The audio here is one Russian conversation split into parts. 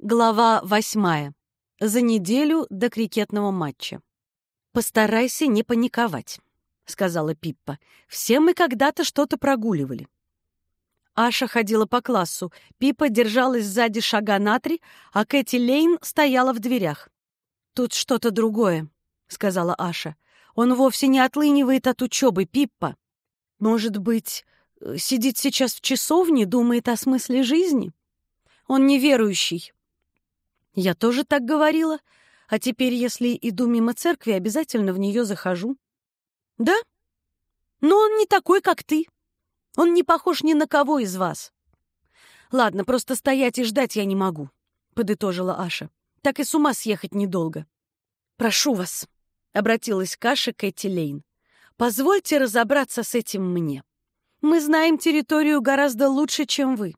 Глава восьмая. За неделю до крикетного матча. «Постарайся не паниковать», — сказала Пиппа. «Все мы когда-то что-то прогуливали». Аша ходила по классу, Пиппа держалась сзади шага на три, а Кэти Лейн стояла в дверях. «Тут что-то другое», — сказала Аша. «Он вовсе не отлынивает от учебы, Пиппа. Может быть, э, сидит сейчас в часовне, думает о смысле жизни? Он неверующий, я тоже так говорила. А теперь, если иду мимо церкви, обязательно в нее захожу. Да? Но он не такой, как ты. Он не похож ни на кого из вас. Ладно, просто стоять и ждать я не могу, подытожила Аша. Так и с ума съехать недолго. Прошу вас, обратилась к Аше Лейн. Позвольте разобраться с этим мне. Мы знаем территорию гораздо лучше, чем вы.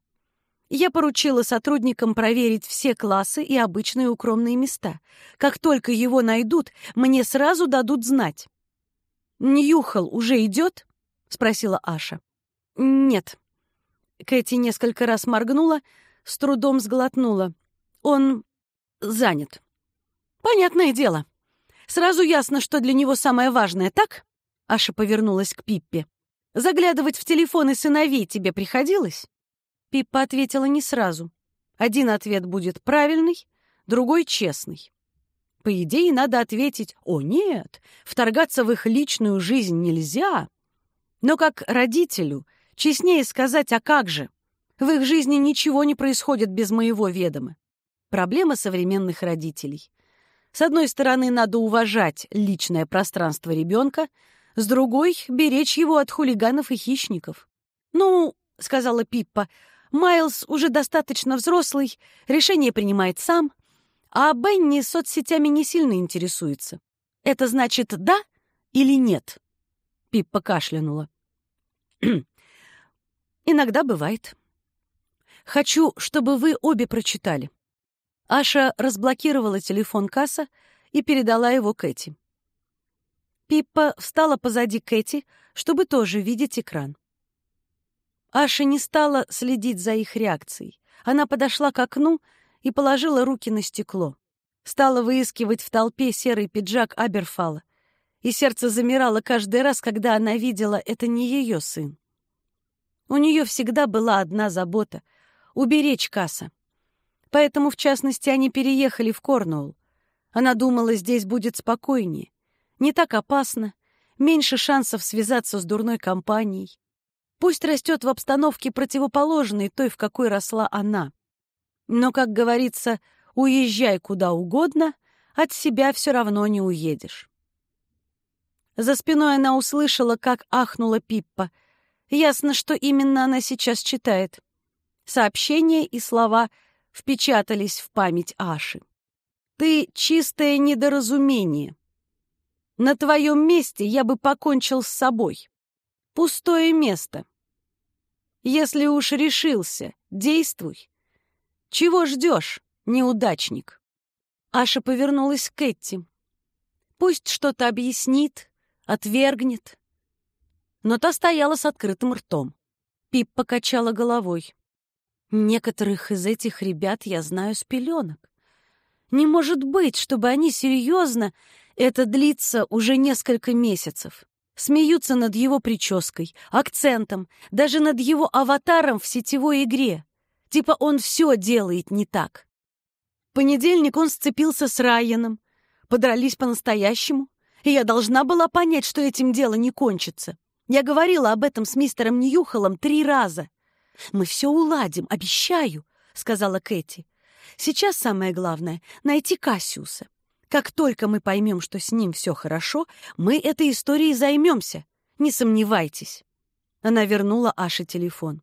Я поручила сотрудникам проверить все классы и обычные укромные места. Как только его найдут, мне сразу дадут знать. «Ньюхал уже идет?» — спросила Аша. «Нет». Кэти несколько раз моргнула, с трудом сглотнула. «Он занят». «Понятное дело. Сразу ясно, что для него самое важное, так?» Аша повернулась к Пиппе. «Заглядывать в телефоны сыновей тебе приходилось?» Пиппа ответила не сразу. Один ответ будет правильный, другой — честный. По идее, надо ответить «О, нет, вторгаться в их личную жизнь нельзя». Но как родителю честнее сказать «А как же?» В их жизни ничего не происходит без моего ведома. Проблема современных родителей. С одной стороны, надо уважать личное пространство ребенка, с другой — беречь его от хулиганов и хищников. «Ну, — сказала Пиппа, Майлз уже достаточно взрослый, решение принимает сам, а Бенни соцсетями не сильно интересуется. Это значит «да» или «нет»?» Пиппа кашлянула. «Иногда бывает. Хочу, чтобы вы обе прочитали». Аша разблокировала телефон Касса и передала его Кэти. Пиппа встала позади Кэти, чтобы тоже видеть экран. Аша не стала следить за их реакцией. Она подошла к окну и положила руки на стекло. Стала выискивать в толпе серый пиджак Аберфала. И сердце замирало каждый раз, когда она видела, это не ее сын. У нее всегда была одна забота — уберечь Касса. Поэтому, в частности, они переехали в Корнуолл. Она думала, здесь будет спокойнее, не так опасно, меньше шансов связаться с дурной компанией. Пусть растет в обстановке противоположной той, в какой росла она. Но, как говорится, уезжай куда угодно, от себя все равно не уедешь. За спиной она услышала, как ахнула Пиппа. Ясно, что именно она сейчас читает. Сообщения и слова впечатались в память Аши. «Ты чистое недоразумение. На твоем месте я бы покончил с собой. Пустое место. Если уж решился, действуй. Чего ждешь, неудачник? Аша повернулась к Кэти. Пусть что-то объяснит, отвергнет. Но та стояла с открытым ртом. Пип покачала головой. Некоторых из этих ребят я знаю с пеленок. Не может быть, чтобы они серьезно... Это длится уже несколько месяцев смеются над его прической, акцентом, даже над его аватаром в сетевой игре. Типа он все делает не так. В понедельник он сцепился с Райаном, подрались по-настоящему, и я должна была понять, что этим дело не кончится. Я говорила об этом с мистером Ньюхолом три раза. «Мы все уладим, обещаю», — сказала Кэти. «Сейчас самое главное — найти Кассиуса. Как только мы поймем, что с ним все хорошо, мы этой историей займемся. Не сомневайтесь. Она вернула Аше телефон.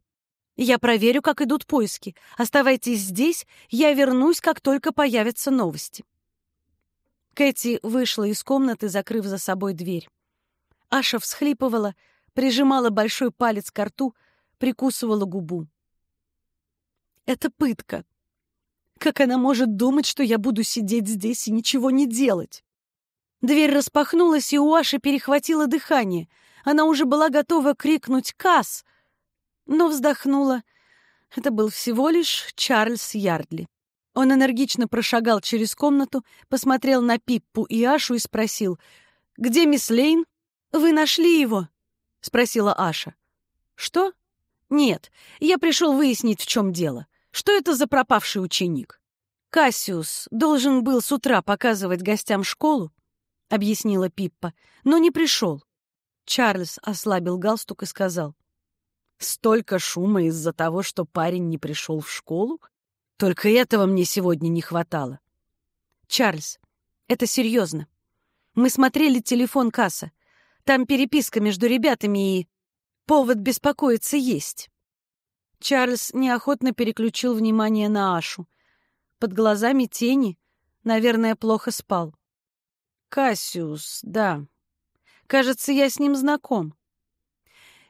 Я проверю, как идут поиски. Оставайтесь здесь, я вернусь, как только появятся новости. Кэти вышла из комнаты, закрыв за собой дверь. Аша всхлипывала, прижимала большой палец к рту, прикусывала губу. «Это пытка», как она может думать, что я буду сидеть здесь и ничего не делать? Дверь распахнулась, и у Аши перехватило дыхание. Она уже была готова крикнуть «Касс!», но вздохнула. Это был всего лишь Чарльз Ярдли. Он энергично прошагал через комнату, посмотрел на Пиппу и Ашу и спросил, «Где мисс Лейн? Вы нашли его?» — спросила Аша. «Что?» «Нет, я пришел выяснить, в чем дело. Что это за пропавший ученик?» «Кассиус должен был с утра показывать гостям школу», — объяснила Пиппа, — «но не пришел». Чарльз ослабил галстук и сказал, «Столько шума из-за того, что парень не пришел в школу? Только этого мне сегодня не хватало». «Чарльз, это серьезно. Мы смотрели телефон касса. Там переписка между ребятами и... Повод беспокоиться есть». Чарльз неохотно переключил внимание на Ашу. Под глазами тени, наверное, плохо спал. «Кассиус, да. Кажется, я с ним знаком».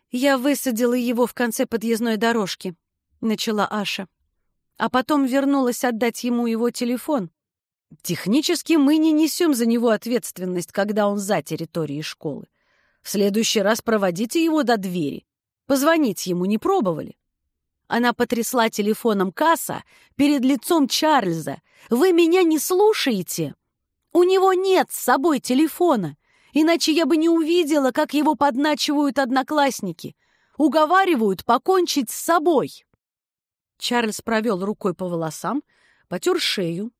«Я высадила его в конце подъездной дорожки», — начала Аша. «А потом вернулась отдать ему его телефон. Технически мы не несем за него ответственность, когда он за территорией школы. В следующий раз проводите его до двери. Позвонить ему не пробовали?» Она потрясла телефоном касса перед лицом Чарльза. «Вы меня не слушаете? У него нет с собой телефона, иначе я бы не увидела, как его подначивают одноклассники. Уговаривают покончить с собой». Чарльз провел рукой по волосам, потер шею.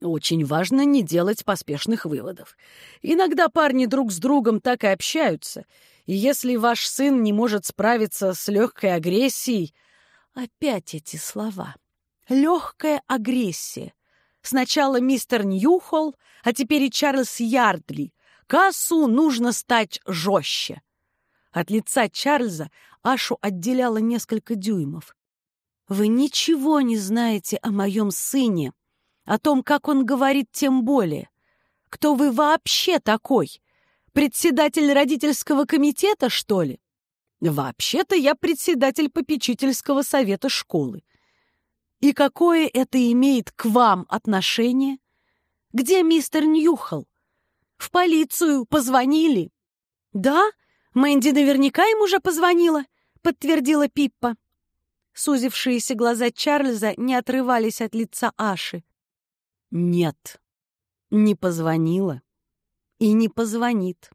Очень важно не делать поспешных выводов. Иногда парни друг с другом так и общаются — и если ваш сын не может справиться с легкой агрессией... Опять эти слова. Легкая агрессия. Сначала мистер Ньюхолл, а теперь и Чарльз Ярдли. Кассу нужно стать жестче. От лица Чарльза Ашу отделяло несколько дюймов. «Вы ничего не знаете о моем сыне, о том, как он говорит тем более. Кто вы вообще такой? Председатель родительского комитета, что ли? Вообще-то я председатель попечительского совета школы. И какое это имеет к вам отношение? Где мистер Ньюхал? В полицию позвонили? Да, Мэнди наверняка им уже позвонила, подтвердила Пиппа. Сузившиеся глаза Чарльза не отрывались от лица Аши. Нет, не позвонила и не позвонит,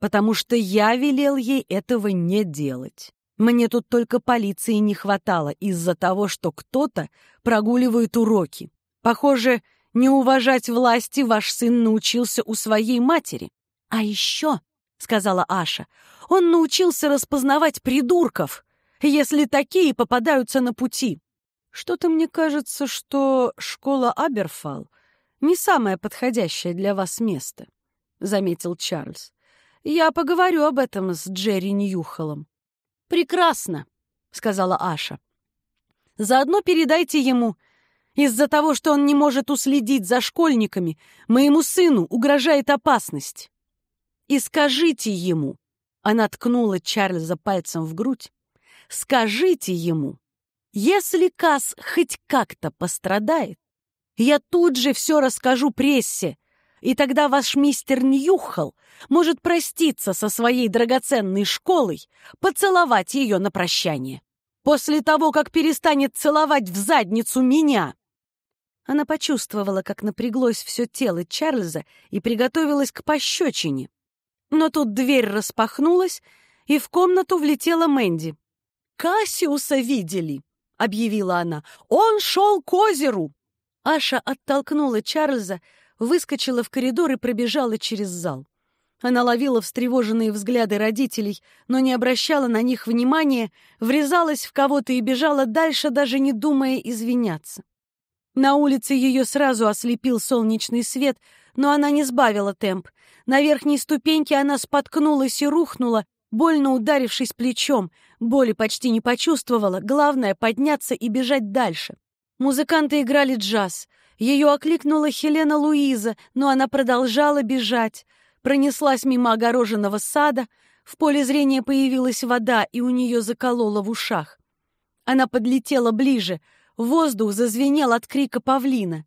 потому что я велел ей этого не делать. Мне тут только полиции не хватало из-за того, что кто-то прогуливает уроки. Похоже, не уважать власти ваш сын научился у своей матери. А еще, — сказала Аша, — он научился распознавать придурков, если такие попадаются на пути. Что-то мне кажется, что школа Аберфал не самое подходящее для вас место. — заметил Чарльз. «Я поговорю об этом с Джерри Ньюхолом». «Прекрасно», — сказала Аша. «Заодно передайте ему. Из-за того, что он не может уследить за школьниками, моему сыну угрожает опасность. И скажите ему». Она ткнула Чарльза пальцем в грудь. «Скажите ему, если Касс хоть как-то пострадает, я тут же все расскажу прессе, и тогда ваш мистер Ньюхал может проститься со своей драгоценной школой, поцеловать ее на прощание. После того, как перестанет целовать в задницу меня. Она почувствовала, как напряглось все тело Чарльза и приготовилась к пощечине. Но тут дверь распахнулась, и в комнату влетела Мэнди. «Кассиуса видели!» — объявила она. «Он шел к озеру!» Аша оттолкнула Чарльза, выскочила в коридор и пробежала через зал. Она ловила встревоженные взгляды родителей, но не обращала на них внимания, врезалась в кого-то и бежала дальше, даже не думая извиняться. На улице ее сразу ослепил солнечный свет, но она не сбавила темп. На верхней ступеньке она споткнулась и рухнула, больно ударившись плечом. Боли почти не почувствовала, главное — подняться и бежать дальше. Музыканты играли джаз — ее окликнула Хелена Луиза, но она продолжала бежать. Пронеслась мимо огороженного сада, в поле зрения появилась вода, и у нее заколола в ушах. Она подлетела ближе, воздух зазвенел от крика павлина.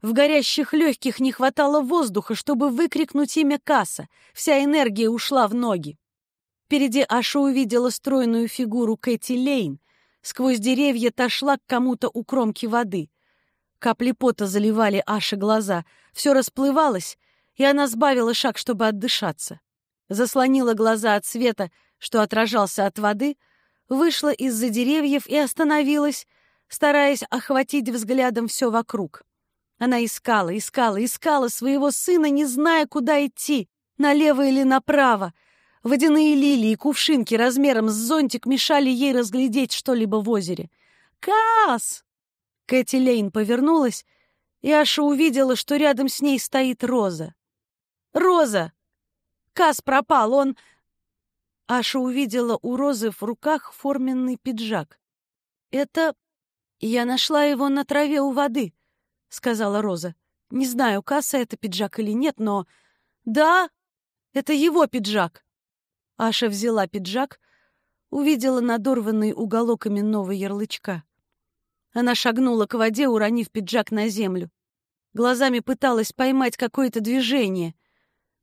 В горящих легких не хватало воздуха, чтобы выкрикнуть имя Касса. Вся энергия ушла в ноги. Впереди Аша увидела стройную фигуру Кэти Лейн. Сквозь деревья та шла к кому-то у кромки воды. Капли пота заливали Аше глаза, все расплывалось, и она сбавила шаг, чтобы отдышаться. Заслонила глаза от света, что отражался от воды, вышла из-за деревьев и остановилась, стараясь охватить взглядом все вокруг. Она искала, искала, искала своего сына, не зная, куда идти, налево или направо. Водяные лилии и кувшинки размером с зонтик мешали ей разглядеть что-либо в озере. «Кас!» Кэти Лейн повернулась, и Аша увидела, что рядом с ней стоит Роза. «Роза!» Кас пропал, он...» Аша увидела у Розы в руках форменный пиджак. «Это... я нашла его на траве у воды», — сказала Роза. «Не знаю, Касса это пиджак или нет, но...» «Да, это его пиджак». Аша взяла пиджак, увидела надорванный уголок именного ярлычка. Она шагнула к воде, уронив пиджак на землю. Глазами пыталась поймать какое-то движение —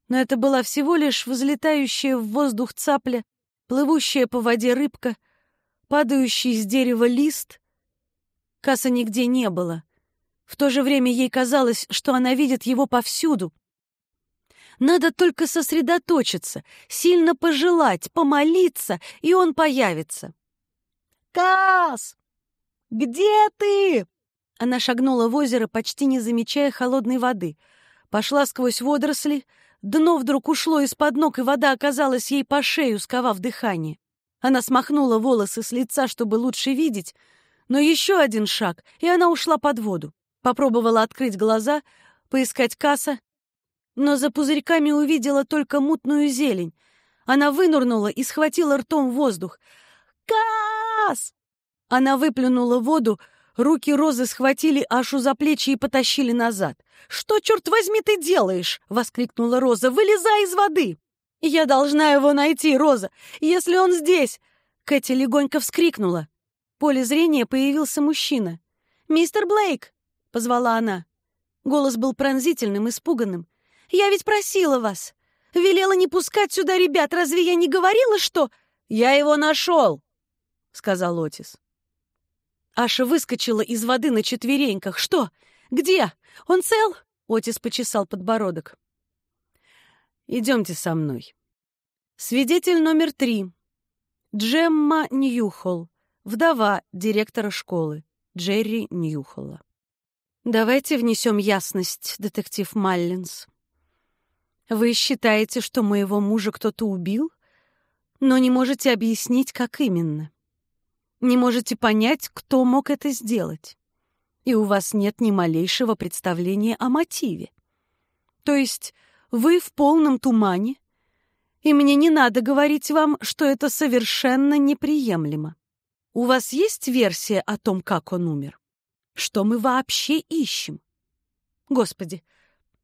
но это была всего лишь взлетающая в воздух цапля, плывущая по воде рыбка, падающий с дерева лист. Касса нигде не было. В то же время ей казалось, что она видит его повсюду. Надо только сосредоточиться, сильно пожелать, помолиться, и он появится. «Кас! Где ты?» Она шагнула в озеро, почти не замечая холодной воды. Пошла сквозь водоросли, Дно вдруг ушло из-под ног, и вода оказалась ей по шею, сковав дыхание. Она смахнула волосы с лица, чтобы лучше видеть, но еще один шаг, и она ушла под воду. Попробовала открыть глаза, поискать касса, но за пузырьками увидела только мутную зелень. Она вынурнула и схватила ртом воздух. «Кас!» Она выплюнула воду, Руки Розы схватили Ашу за плечи и потащили назад. «Что, черт возьми, ты делаешь?» — воскликнула Роза. «Вылезай из воды!» «Я должна его найти, Роза! Если он здесь!» Кэти легонько вскрикнула. В поле зрения появился мужчина. «Мистер Блейк!» — позвала она. Голос был пронзительным, испуганным. «Я ведь просила вас! Велела не пускать сюда ребят! Разве я не говорила, что...» «Я его нашел!» — сказал Отис. Аша выскочила из воды на четвереньках. «Что? Где? Он цел?» Отис почесал подбородок. «Идемте со мной». Свидетель номер три. Джемма Ньюхолл, вдова директора школы, Джерри Ньюхолла. «Давайте внесем ясность, детектив Маллинс. Вы считаете, что моего мужа кто-то убил, но не можете объяснить, как именно не можете понять, кто мог это сделать. И у вас нет ни малейшего представления о мотиве. То есть вы в полном тумане, и мне не надо говорить вам, что это совершенно неприемлемо. У вас есть версия о том, как он умер? Что мы вообще ищем? Господи,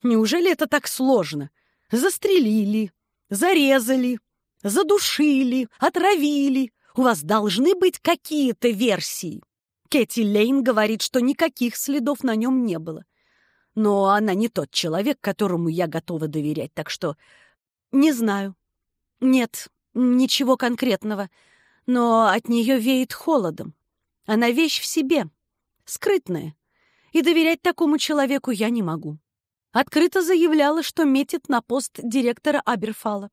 неужели это так сложно? Застрелили, зарезали, задушили, отравили, у вас должны быть какие-то версии. Кэти Лейн говорит, что никаких следов на нем не было. Но она не тот человек, которому я готова доверять, так что... Не знаю. Нет, ничего конкретного. Но от нее веет холодом. Она вещь в себе, скрытная. И доверять такому человеку я не могу. Открыто заявляла, что метит на пост директора Аберфала.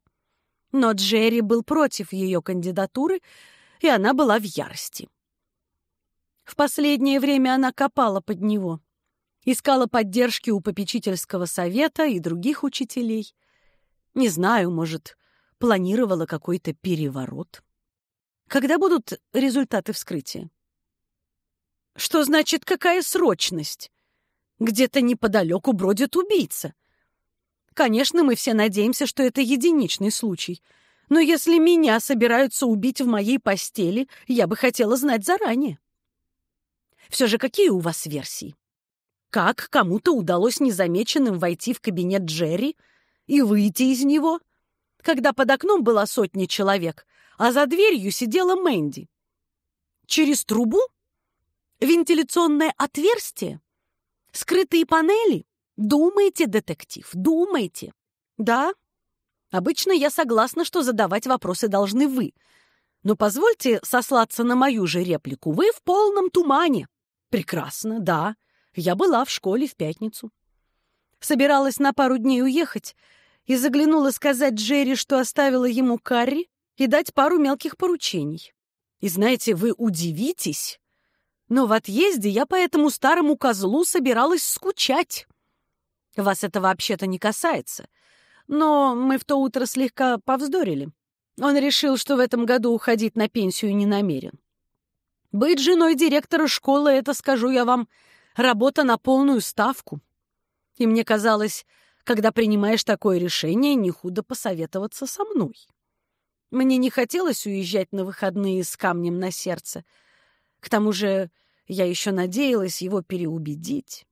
Но Джерри был против ее кандидатуры, и она была в ярости. В последнее время она копала под него, искала поддержки у попечительского совета и других учителей. Не знаю, может, планировала какой-то переворот. Когда будут результаты вскрытия? Что значит, какая срочность? Где-то неподалеку бродит убийца. Конечно, мы все надеемся, что это единичный случай. Но если меня собираются убить в моей постели, я бы хотела знать заранее. Все же какие у вас версии? Как кому-то удалось незамеченным войти в кабинет Джерри и выйти из него, когда под окном была сотня человек, а за дверью сидела Мэнди? Через трубу? Вентиляционное отверстие? Скрытые панели? Думайте, детектив, думайте. Да, обычно я согласна, что задавать вопросы должны вы. Но позвольте сослаться на мою же реплику. Вы в полном тумане. Прекрасно, да. Я была в школе в пятницу. Собиралась на пару дней уехать и заглянула сказать Джерри, что оставила ему карри и дать пару мелких поручений. И знаете, вы удивитесь, но в отъезде я по этому старому козлу собиралась скучать. Вас это вообще-то не касается. Но мы в то утро слегка повздорили. Он решил, что в этом году уходить на пенсию не намерен. Быть женой директора школы — это, скажу я вам, работа на полную ставку. И мне казалось, когда принимаешь такое решение, не худо посоветоваться со мной. Мне не хотелось уезжать на выходные с камнем на сердце. К тому же я еще надеялась его переубедить.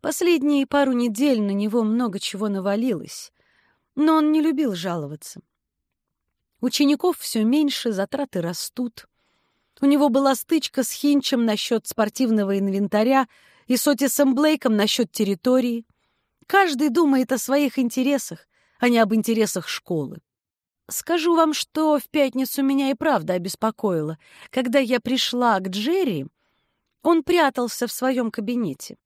Последние пару недель на него много чего навалилось, но он не любил жаловаться. Учеников все меньше, затраты растут. У него была стычка с Хинчем насчет спортивного инвентаря и с Отисом Блейком насчет территории. Каждый думает о своих интересах, а не об интересах школы. Скажу вам, что в пятницу меня и правда обеспокоило. Когда я пришла к Джерри, он прятался в своем кабинете.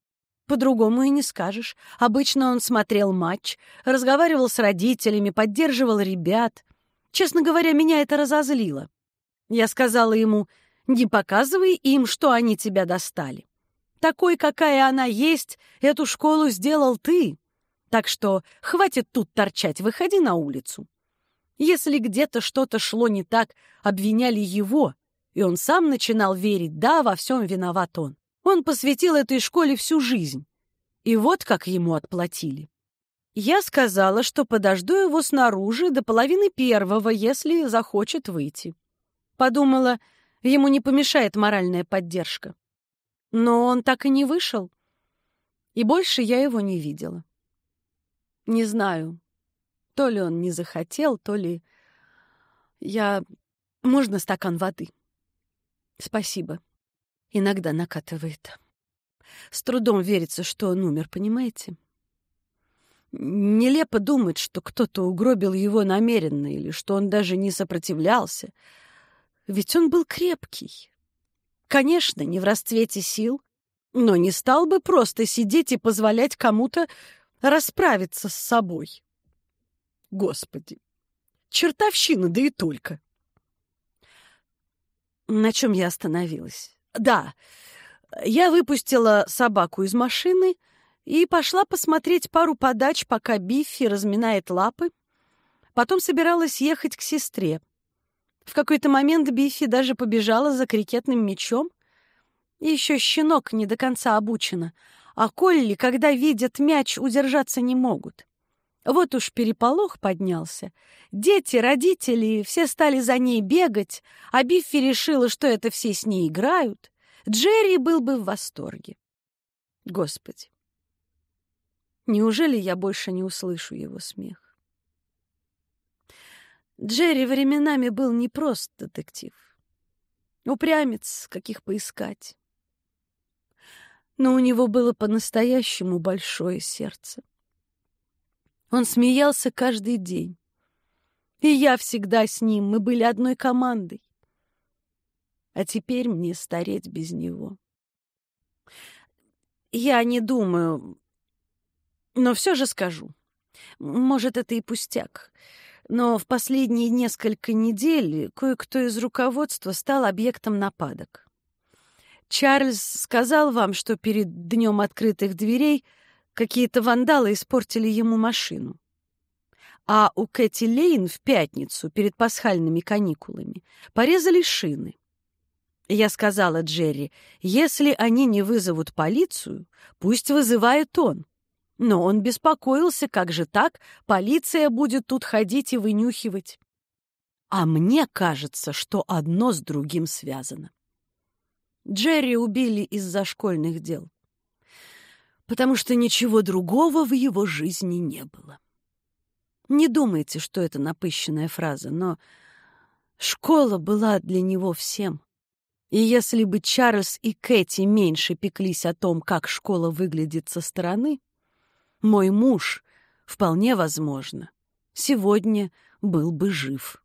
По-другому и не скажешь. Обычно он смотрел матч, разговаривал с родителями, поддерживал ребят. Честно говоря, меня это разозлило. Я сказала ему, не показывай им, что они тебя достали. Такой, какая она есть, эту школу сделал ты. Так что хватит тут торчать, выходи на улицу. Если где-то что-то шло не так, обвиняли его, и он сам начинал верить, да, во всем виноват он. Он посвятил этой школе всю жизнь. И вот как ему отплатили. Я сказала, что подожду его снаружи до половины первого, если захочет выйти. Подумала, ему не помешает моральная поддержка. Но он так и не вышел. И больше я его не видела. Не знаю, то ли он не захотел, то ли... Я... Можно стакан воды? Спасибо. Иногда накатывает. С трудом верится, что он умер, понимаете? Нелепо думать, что кто-то угробил его намеренно или что он даже не сопротивлялся. Ведь он был крепкий. Конечно, не в расцвете сил, но не стал бы просто сидеть и позволять кому-то расправиться с собой. Господи, чертовщина, да и только. На чем я остановилась? Да, я выпустила собаку из машины и пошла посмотреть пару подач, пока Биффи разминает лапы. Потом собиралась ехать к сестре. В какой-то момент Биффи даже побежала за крикетным мячом. Еще щенок не до конца обучена, а Колли, когда видят мяч, удержаться не могут. Вот уж переполох поднялся. Дети, родители, все стали за ней бегать, а Биффи решила, что это все с ней играют. Джерри был бы в восторге. Господи, неужели я больше не услышу его смех? Джерри временами был не просто детектив. Упрямец, каких поискать. Но у него было по-настоящему большое сердце. Он смеялся каждый день. И я всегда с ним, мы были одной командой. А теперь мне стареть без него. Я не думаю, но все же скажу. Может, это и пустяк. Но в последние несколько недель кое-кто из руководства стал объектом нападок. Чарльз сказал вам, что перед днем открытых дверей — Какие-то вандалы испортили ему машину. А у Кэти Лейн в пятницу перед пасхальными каникулами порезали шины. Я сказала Джерри, если они не вызовут полицию, пусть вызывает он. Но он беспокоился, как же так, полиция будет тут ходить и вынюхивать. А мне кажется, что одно с другим связано. Джерри убили из-за школьных дел потому что ничего другого в его жизни не было. Не думайте, что это напыщенная фраза, но школа была для него всем. И если бы Чарльз и Кэти меньше пеклись о том, как школа выглядит со стороны, мой муж, вполне возможно, сегодня был бы жив.